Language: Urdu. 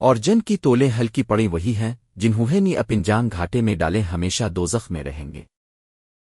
اور جن کی تولے ہلکی پڑی وہی ہیں، جنہوں نے اپن جان گھاٹے میں ڈالے ہمیشہ دوزخ میں رہیں گے۔